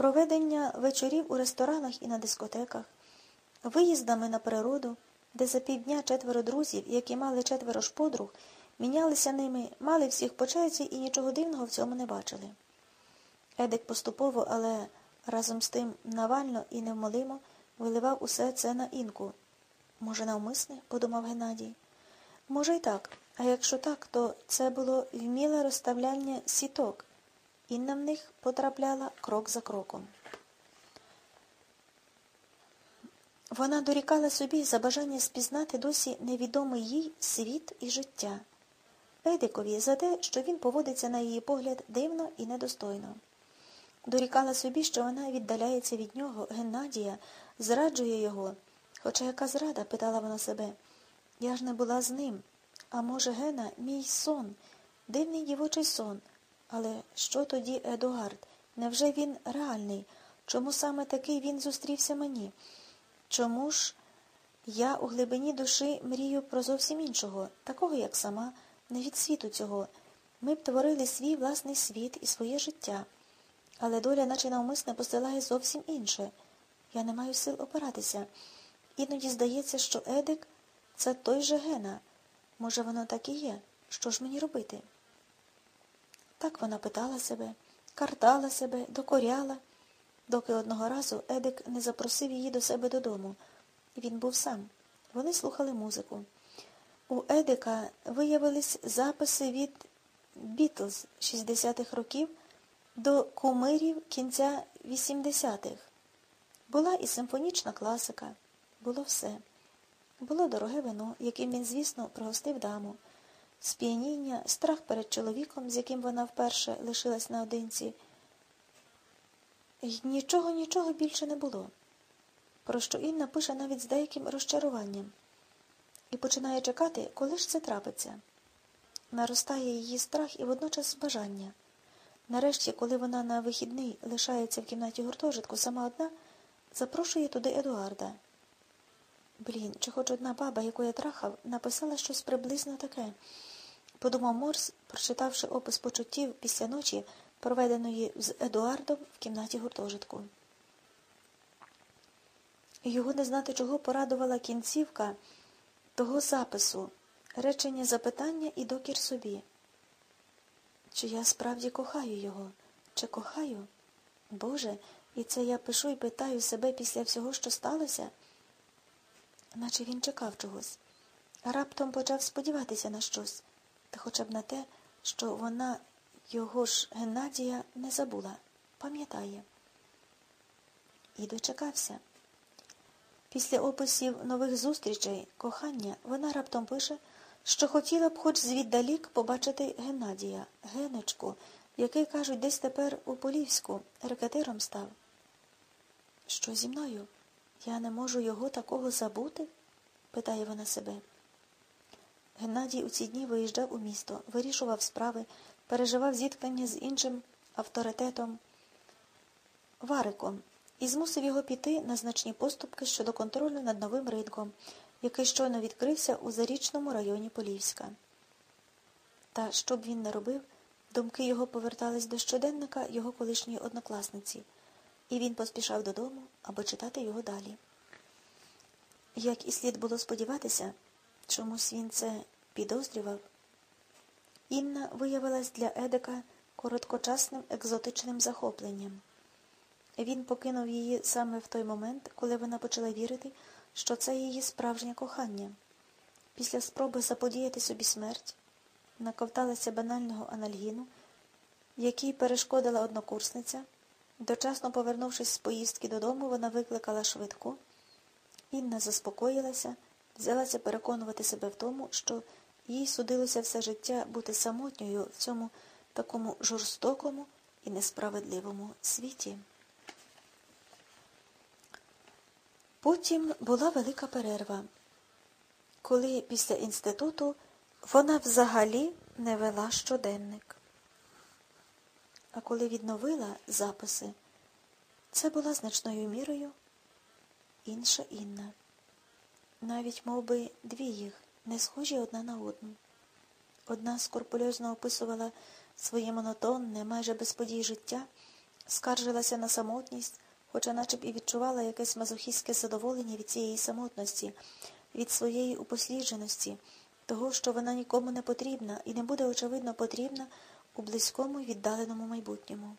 проведення вечорів у ресторанах і на дискотеках, виїздами на природу, де за півдня четверо друзів, які мали четверо ж подруг, мінялися ними, мали всіх по черзі і нічого дивного в цьому не бачили. Едик поступово, але разом з тим навально і невмолимо виливав усе це на інку. Може, навмисне, подумав Геннадій. Може, й так, а якщо так, то це було вміле розставляння сіток. Інна в них потрапляла крок за кроком. Вона дорікала собі за бажання спізнати досі невідомий їй світ і життя. Едикові за те, що він поводиться на її погляд дивно і недостойно. Дорікала собі, що вона віддаляється від нього, Геннадія, зраджує його. Хоча яка зрада, питала вона себе, я ж не була з ним. А може, Гена, мій сон, дивний дівочий сон. Але що тоді Едуард? Невже він реальний? Чому саме такий він зустрівся мені? Чому ж я у глибині душі мрію про зовсім іншого, такого, як сама, не від світу цього. Ми б творили свій власний світ і своє життя. Але доля, наче навмисне, посилає зовсім інше. Я не маю сил опиратися. Іноді здається, що Едик це той же Гена. Може, воно так і є. Що ж мені робити? Так вона питала себе, картала себе, докоряла, доки одного разу Едик не запросив її до себе додому. Він був сам. Вони слухали музику. У Едика виявились записи від Бітлз 60-х років до кумирів кінця 80-х. Була і симфонічна класика, було все. Було дороге вино, яким він, звісно, пригостив даму, сп'яніння, страх перед чоловіком, з яким вона вперше лишилась наодинці. І нічого, нічого більше не було, про що Інна пише навіть з деяким розчаруванням і починає чекати, коли ж це трапиться. Наростає її страх і водночас бажання. Нарешті, коли вона на вихідний лишається в кімнаті гуртожитку сама одна, запрошує туди Едуарда. Блін, чи хоч одна баба, яку я трахав, написала щось приблизно таке. Подумав Морс, прочитавши опис почуттів після ночі, проведеної з Едуардом в кімнаті гуртожитку. Його не знати чого порадувала кінцівка того запису, речення запитання і докір собі. Чи я справді кохаю його? Чи кохаю? Боже, і це я пишу і питаю себе після всього, що сталося? Наче він чекав чогось, раптом почав сподіватися на щось, та хоча б на те, що вона його ж Геннадія не забула, пам'ятає. І дочекався. Після описів нових зустрічей, кохання, вона раптом пише, що хотіла б хоч звіддалік побачити Геннадія, Геночку, який, кажуть, десь тепер у Полівську рекетиром став. Що зі мною? Я не можу його такого забути? питає вона себе. Геннадій у ці дні виїжджав у місто, вирішував справи, переживав зіткнення з іншим авторитетом Вариком і змусив його піти на значні поступки щодо контролю над новим ринком, який щойно відкрився у зарічному районі Полівська. Та що б він не робив, думки його повертались до щоденника його колишньої однокласниці, і він поспішав додому, аби читати його далі. Як і слід було сподіватися, чомусь він це підозрював. Інна виявилась для Едика короткочасним екзотичним захопленням. Він покинув її саме в той момент, коли вона почала вірити, що це її справжнє кохання. Після спроби заподіяти собі смерть, наковталася банального анальгіну, який перешкодила однокурсниця. Дочасно повернувшись з поїздки додому, вона викликала швидку. Інна заспокоїлася, взялася переконувати себе в тому, що їй судилося все життя бути самотньою в цьому такому жорстокому і несправедливому світі. Потім була велика перерва, коли після інституту вона взагалі не вела щоденник. А коли відновила записи, це була значною мірою інша Інна. Навіть мов би, дві їх, не схожі одна на одну. Одна скорпульозно описувала своє монотонне, майже без подій життя, скаржилася на самотність, хоча наче б і відчувала якесь мазохістське задоволення від цієї самотності, від своєї упослідженості, того, що вона нікому не потрібна і не буде, очевидно, потрібна у близькому віддаленому майбутньому.